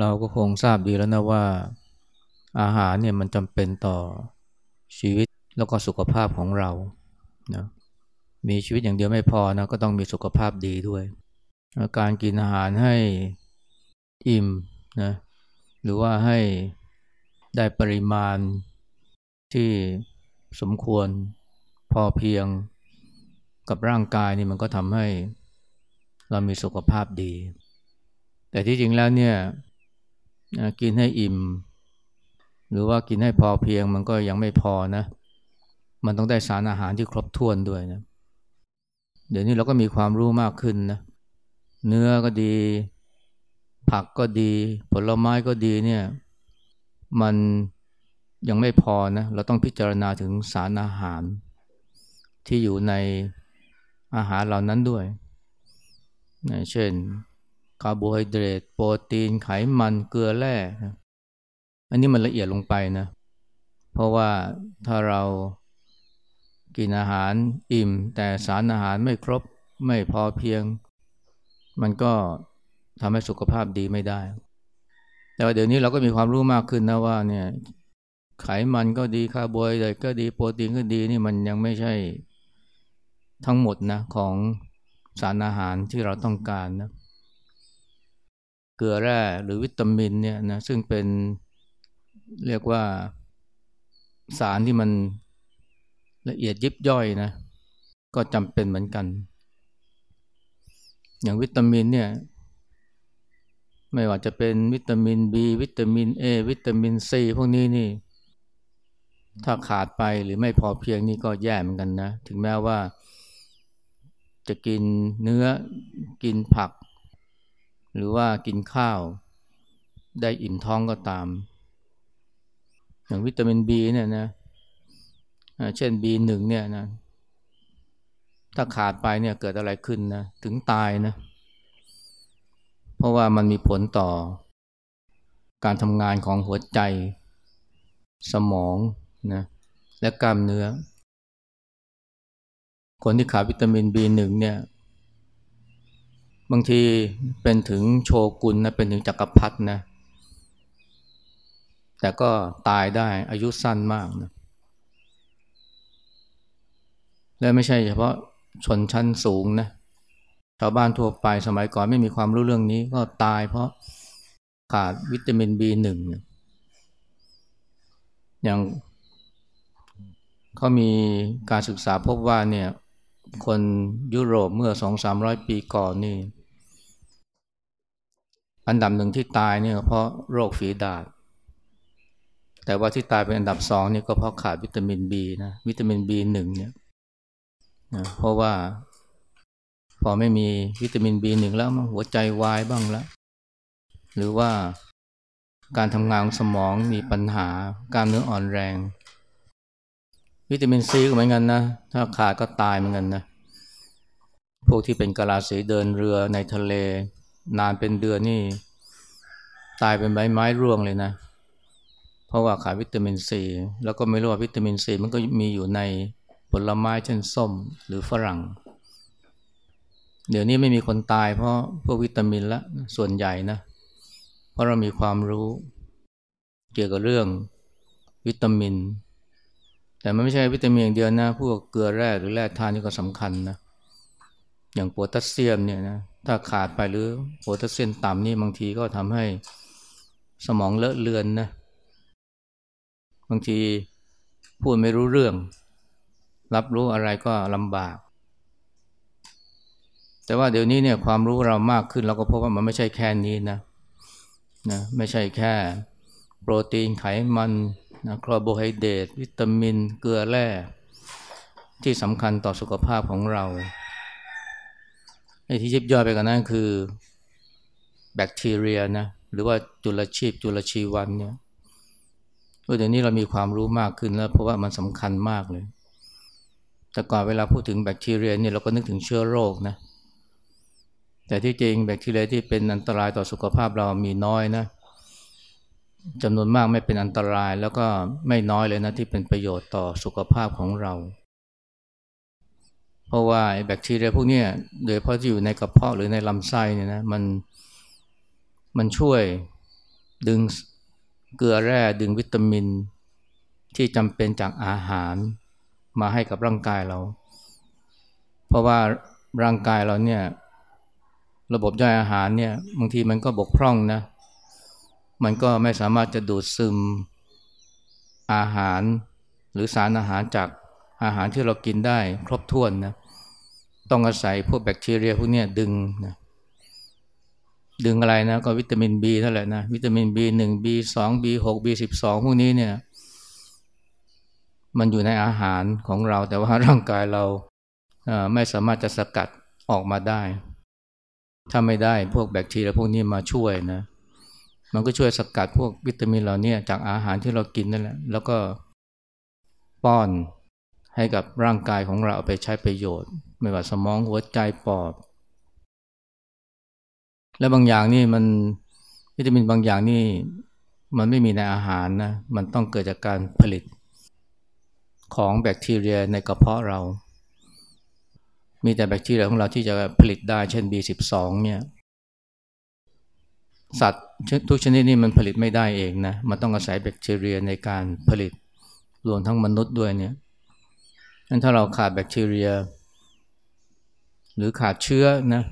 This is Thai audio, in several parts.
เราก็คงทราบดีแล้วนะว่า อาหารเนี่ยมันจำเป็นต่อชีวิตแล้วก็สุขภาพของเรานะมีชีวิตอย่างเดียวไม่พอนะก็ต้องมีสุขภาพดีด้วย การกินอาหารให้อิ่มนะหรือว่าให้ได้ปริมาณที่สมควรพอเพียงกับร่างกายนี่มันก็ทำให้เรามีสุขภาพดี แต่ที่จริงแล้วเนี่ย กินให้อิ่ม หรือว่ากินให้พอเพียงมันก็ยังไม่พอนะ มันต้องได้สารอาหารที่ครบถ้วนด้วยนะเดี๋ยวนี้เราก็มีความรู้มากขึ้นนะเนื้อก็ดี ผักก็ดี ผลไม้ก็ดีเนี่ย มันยังไม่พอนะเราต้องพิจารณาถึงสารอาหาร ที่อยู่ในอาหารเหล่านั้นด้วยนะเช่น คาร์โบไฮเดรตโปรตีนไขมันเกลือแร่อันนี้มันละเอียดลงไปนะ เพราะว่าถ้าเรากินอาหารอิ่ม แต่สารอาหารไม่ครบไม่พอเพียง มันก็ทำให้สุขภาพดีไม่ได้ แต่ว่าเดี๋ยวนี้เราก็มีความรู้มากขึ้นนะว่าเนี่ยไขมันก็ดีคาร์โบไฮเดรตก็ดีโปรตีนก็ดีนี่มันยังไม่ใช่ทั้งหมดนะของสารอาหารที่เราต้องการนะ เกลือแร่หรือวิตามินเนี่ยนะซึ่งเป็นเรียกว่าสารที่มันละเอียดยิบย่อยนะก็จำเป็นเหมือนกัน อย่างวิตามินเนี่ยไม่ว่าจะเป็นวิตามิน B วิตามิน A วิตามิน C พวกนี้นี่ ถ้าขาดไปหรือไม่พอเพียงนี่ก็แย่เหมือนกันนะ ถึงแม้ว่าจะกินเนื้อกินผัก หรือว่ากินข้าวได้อิ่มท้องก็ตาม อย่างวิตามิน B เนี่ยนะเช่น B1 เนี่ยนะถ้าขาดไปเนี่ยเกิดอะไรขึ้นนะถึงตายนะ เพราะว่ามันมีผลต่อ การทำงานของหัวใจ สมองนะและกล้ามเนื้อ คนที่ขาดวิตามิน B1 เนี่ย บางทีเป็นถึงโชกุนนะเป็นถึงจักรพรรดินะแต่ก็ตายได้อายุสั้นมากนะและไม่ใช่เฉพาะชนชั้นสูงนะชาวบ้านทั่วไปสมัยก่อนไม่มีความรู้เรื่องนี้ก็ตายเพราะขาดวิตามิน B1 อย่างเขามีการศึกษาพบว่าเนี่ย คนยุโรปเมื่อสองสามร้อยปีก่อนนี่ อันดับหนึ่งที่ตายเนี่ยเพราะโรคฝีดาษแต่ว่าที่ตายเป็นอันดับสองนี่ก็เพราะขาดวิตามินบีนะวิตามินบีหนึ่งเนี่ยนะเพราะว่า พอไม่มีวิตามินบีหนึ่งแล้วหัวใจวายบ้างแล้ว หรือว่าการทำงานของสมองมีปัญหา การเนื้ออ่อนแรง วิตามินซีก็เหมือนกันนะ ถ้าขาดก็ตายเหมือนกันนะ พวกที่เป็นกะลาสีเดินเรือในทะเล นานเป็นเดือนนี่ ตายเป็นใบไม้ร่วงเลยนะ เพราะว่าขาดวิตามินซีแล้วก็ไม่รู้ว่าวิตามินซีมันก็มีอยู่ในผลไม้เช่นส้มหรือฝรั่ง เดี๋ยวนี้ไม่มีคนตายเพราะพวกวิตามินละส่วนใหญ่นะ เพราะเรามีความรู้เกี่ยวกับเรื่องวิตามิน แต่มันไม่ใช่วิตามินอย่างเดียวนะ พวกเกลือแร่หรือแร่ธาตุนี่ก็สำคัญนะ อย่างโพแทสเซียมเนี่ยนะ ถ้าขาดไปหรือโพแทสเซียมต่ำนี่บางทีก็ทำให้สมองเลอะเลือนนะ บางทีพูดไม่รู้เรื่อง รับรู้อะไรก็ลำบาก แต่ว่าเดี๋ยวนี้เนี่ยความรู้เรามากขึ้นเราก็พบว่ามันไม่ใช่แค่นี้นะ นะ ไม่ใช่แค่ โปรตีนไขมัน นะคาร์โบไฮเดรตวิตามิน เกลือแร่ ที่สำคัญต่อสุขภาพของเราไอ้ที่ยิบย่อยไปกันนั้นคือแบคทีเรียนะหรือว่าจุลชีพจุลชีวันเนี่ยเดี๋ยวนี้เรามีความรู้มากขึ้นแล้ว เพราะว่ามันสำคัญมากเลย แต่ก่อนเวลาพูดถึงแบคทีเรียเนี่ยเราก็นึกถึงเชื้อโรคนะแต่ที่จริงแบคทีเรียที่เป็นอันตรายต่อสุขภาพเรามีน้อยนะ จำนวนมากไม่เป็นอันตรายแล้วก็ไม่น้อยเลยนะที่เป็นประโยชน์ต่อสุขภาพของเรา เพราะว่าแบคทีเรียพวกนี้โดยเฉพาะที่อยู่ในกระเพาะหรือในลำไส้เนี่ยนะมันมันช่วยดึงเกลือแร่ดึงวิตามิน ที่จำเป็นจากอาหารมาให้กับร่างกายเรา เพราะว่าร่างกายเราเนี่ยระบบย่อยอาหารเนี่ยบางทีมันก็บกพร่องนะ มันก็ไม่สามารถจะดูดซึมอาหาร หรือสารอาหารจากอาหารที่เรากินได้ครบถ้วนนะต้องอาศัยพวกแบคทีเรียพวกนี้ดึงนะดึงอะไรนะก็วิตามิน B นั่นแหละนะวิตามิน B1 B2 B6 B12 พวกนี้เนี่ยมันอยู่ในอาหารของเราแต่ว่าร่างกายเราไม่สามารถจะสกัดออกมาได้ ถ้าไม่ได้พวกแบคทีเรียพวกนี้มาช่วยนะ มันก็ช่วยสกัดพวกวิตามินเหล่านี้จากอาหารที่เรากินนั่นแหละแล้วก็ป้อนให้กับร่างกายของเราเอาไปใช้ประโยชน์ ไม่ว่าสมองหัวใจปอด และบางอย่างนี่มันวิตามินบางอย่างนี่มันไม่มีในอาหารนะมันต้องเกิดจากการผลิตของแบคทีเรียในกระเพาะเรา มีแต่แบคทีเรียของเราที่จะผลิตได้เช่น B12 เนี่ย สัตว์ทุกชนิดนี่มันผลิตไม่ได้เองนะ มันต้องอาศัยแบคทีเรียในการผลิตรวมทั้งมนุษย์ด้วยเนี่ยงั้นถ้าเราขาดแบคทีเรีย หรือขาดเชื้อนะ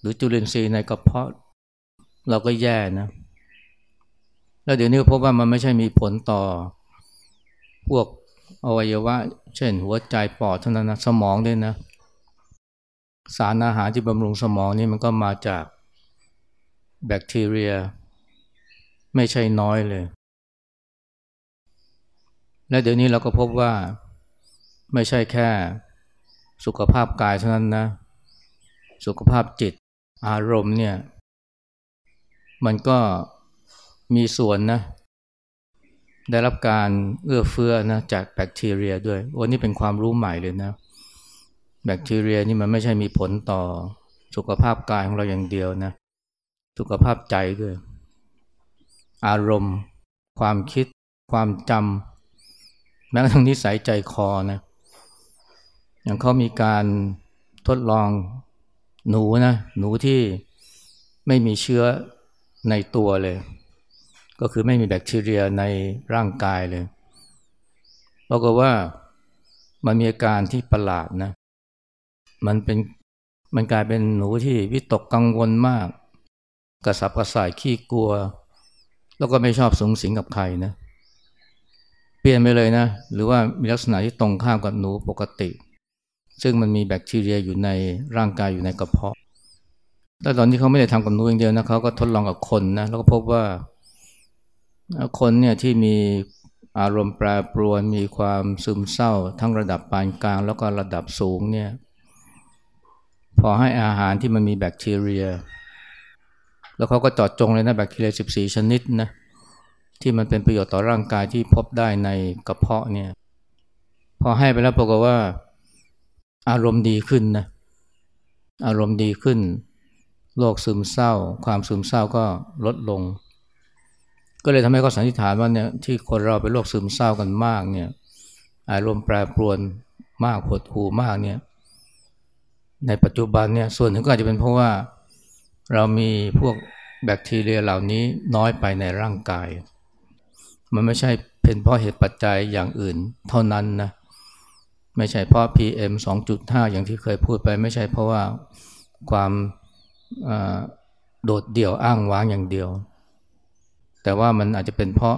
หรือจุลินทรีย์ในกระเพาะ เราก็แย่นะ แล้วเดี๋ยวนี้พบว่ามันไม่ใช่มีผลต่อ พวกอวัยวะ เช่น หัวใจปอดเท่านั้นนะสมองด้วยนะ สารอาหารที่บำรุงสมองนี่มันก็มาจาก แบคทีเรีย ไม่ใช่น้อยเลย และเดี๋ยวนี้เราก็พบว่าไม่ใช่แค่สุขภาพกายเท่านั้นนะ สุขภาพจิตอารมณ์เนี่ย มันก็มีส่วนนะ ได้รับการเอื้อเฟื้อนะจากแบคทีเรียด้วยวันนี้เป็นความรู้ใหม่เลยนะ แบคทีเรียนี่มันไม่ใช่มีผลต่อสุขภาพกายของเราอย่างเดียวนะ สุขภาพใจด้วย อารมณ์ ความคิด ความจำแม้กระทั่งนิสัยใจคอนะอย่างเขามีการทดลองหนูนะ หนูที่ไม่มีเชื้อในตัวเลย ก็คือไม่มีแบคทีเรียในร่างกายเลยปรากฏว่ามันมีอาการที่ประหลาดนะ มันเป็นมันกลายเป็นหนูที่วิตกกังวลมาก กระสับกระส่ายขี้กลัว แล้วก็ไม่ชอบสูงสิงกับใครนะ เปลี่ยนไปเลยนะ หรือว่ามีลักษณะที่ตรงข้ามกับหนูปกติ ซึ่งมันมีแบคทีเรียอยู่ในร่างกายอยู่ในกระเพาะแล้วตอนที่เขาไม่ได้ทำกับหนูอย่างเดียวนะเขาก็ทดลองกับคนนะแล้วก็พบว่า คนเนี่ยที่มีอารมณ์แปรปรวนมีความซึมเศร้า ทั้งระดับปานกลางแล้วก็ระดับสูงเนี่ยพอให้อาหารที่มันมีแบคทีเรีย แล้วเขาก็จอดจงเลยนะแบคทีเรีย14 ชนิดนะที่มันเป็นประโยชน์ต่อร่างกายที่พบได้ในกระเพาะเนี่ยพอให้ไปแล้วปรากฏว่า อารมณ์ดีขึ้นนะอารมณ์ดีขึ้นโรคซึมเศร้า ความซึมเศร้าก็ลดลง ก็เลยทำให้เขาสันนิษฐานว่าเนี่ยที่คนเราเป็นโรคซึมเศร้ากันมากเนี่ยอารมณ์แปรปรวนมากหดหู่มากเนี่ยในปัจจุบันเนี่ยส่วนหนึ่งก็อาจจะเป็นเพราะว่า เรามีพวกแบคทีเรียเหล่านี้น้อยไปในร่างกาย มันไม่ใช่เป็นเพราะเหตุปัจจัยอย่างอื่นเท่านั้นนะ ไม่ใช่เพราะ PM 2.5 อย่างที่เคยพูดไป ไม่ใช่เพราะว่าความโดดเดี่ยวอ้างว้างอย่างเดียว แต่ว่ามันอาจจะเป็นเพราะ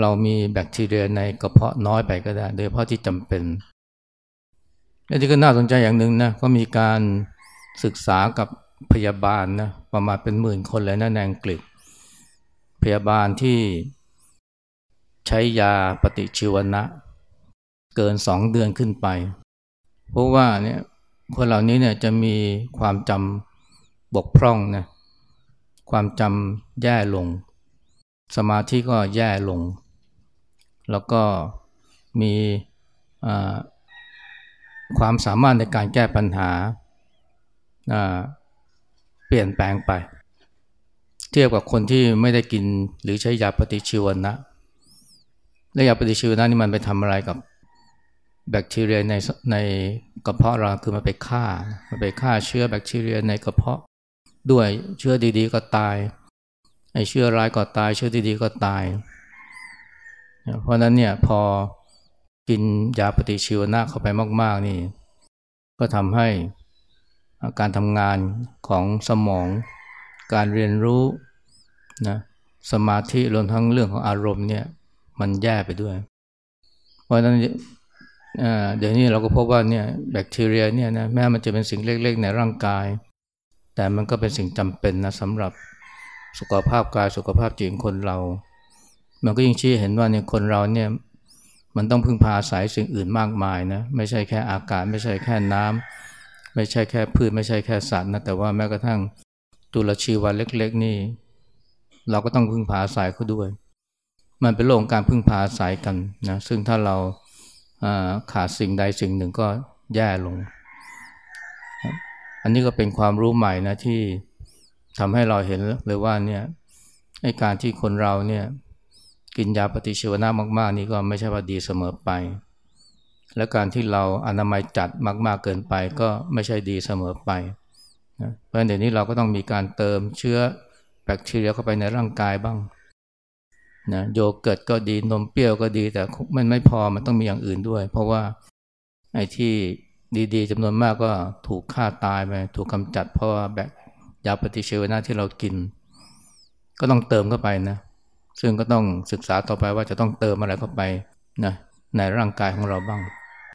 เรามีแบคทีเรียในกระเพาะน้อยไปก็ได้ โดยเฉพาะที่จำเป็นและที่ก็น่าสนใจอย่างหนึ่งนะก็มีการศึกษากับ พยาบาลนะประมาณเป็นหมื่นคนเลยนะในอังกฤษ พยาบาลที่ใช้ยาปฏิชีวนะ เกินสองเดือนขึ้นไป เพราะว่าเนี่ยคนเหล่านี้เนี่ยจะมีความจำบกพร่องนะความจำแย่ลง สมาธิก็แย่ลง แล้วก็มีความสามารถในการแก้ปัญหา เปลี่ยนแปลงไป เทียบกับคนที่ไม่ได้กินหรือใช้ยาปฏิชีวนะและยาปฏิชีวนะนี่มันไปทำอะไรกับแบคทีเรียในในกระเพาะเราคือมันไปฆ่ามันไปฆ่าเชื้อแบคทีเรียในกระเพาะด้วยเชื้อดีๆ ก็ตายไอ้เชื้อร้ายก็ตาย เชื้อดีๆก็ตาย เพราะนั้นเนี่ยพอกินยาปฏิชีวนะเข้าไปมาก ๆ นี่ ก็ทำให้ การทำงานของสมอง การเรียนรู้นะสมาธิรวมทั้งเรื่องของอารมณ์เนี่ยมันแย่ไปด้วย เพราะฉะนั้นเดี๋ยวนี้เราก็พบว่าเนี่ยแบคทีเรียเนี่ยนะแม้มันจะเป็นสิ่งเล็กๆ ในร่างกาย แต่มันก็เป็นสิ่งจำเป็นนะสำหรับสุขภาพกายสุขภาพจิตของคนเรา มันก็ยิ่งชี้เห็นว่าเนี่ยคนเราเนี่ยมันต้องพึ่งพาอาศัยสิ่งอื่นมากมายนะไม่ใช่แค่อากาศไม่ใช่แค่น้ำ ไม่ใช่แค่พืชไม่ใช่แค่สัตว์นะแต่ว่าแม้กระทั่งตุลชีวันเล็ก ๆ นี่ เราก็ต้องพึ่งพาอาศัยเขาด้วย มันเป็นโลกการพึ่งพาอาศัยกันนะซึ่งถ้าเราขาดสิ่งใดสิ่งหนึ่งก็แย่ลง อันนี้ก็เป็นความรู้ใหม่นะที่ทำให้เราเห็นเลยว่าเนี่ยไอการที่คนเราเนี่ยกินยาปฏิชีวนะมาก ๆ นี่ก็ไม่ใช่ว่าดีเสมอไป และการที่เราอนามัยจัดมากๆเกินไปก็ไม่ใช่ดีเสมอไปนะเพราะฉะนั้นเดี๋ยวนี้เราก็ต้องมีการเติมเชื้อแบคทีเรียเข้าไปในร่างกายบ้างนะโยเกิร์ตก็ดีนมเปรี้ยวก็ดี แต่มันไม่พอมันต้องมีอย่างอื่นด้วย เพราะว่าไอ้ที่ดีๆจำนวนมากก็ถูกฆ่าตายไปถูกกำจัดเพราะว่าแบคยาปฏิชีวนะที่เรากิน ก็ต้องเติมเข้าไปนะ ซึ่งก็ต้องศึกษาต่อไปว่าจะต้องเติมอะไรเข้าไปนะในร่างกายของเราบ้าง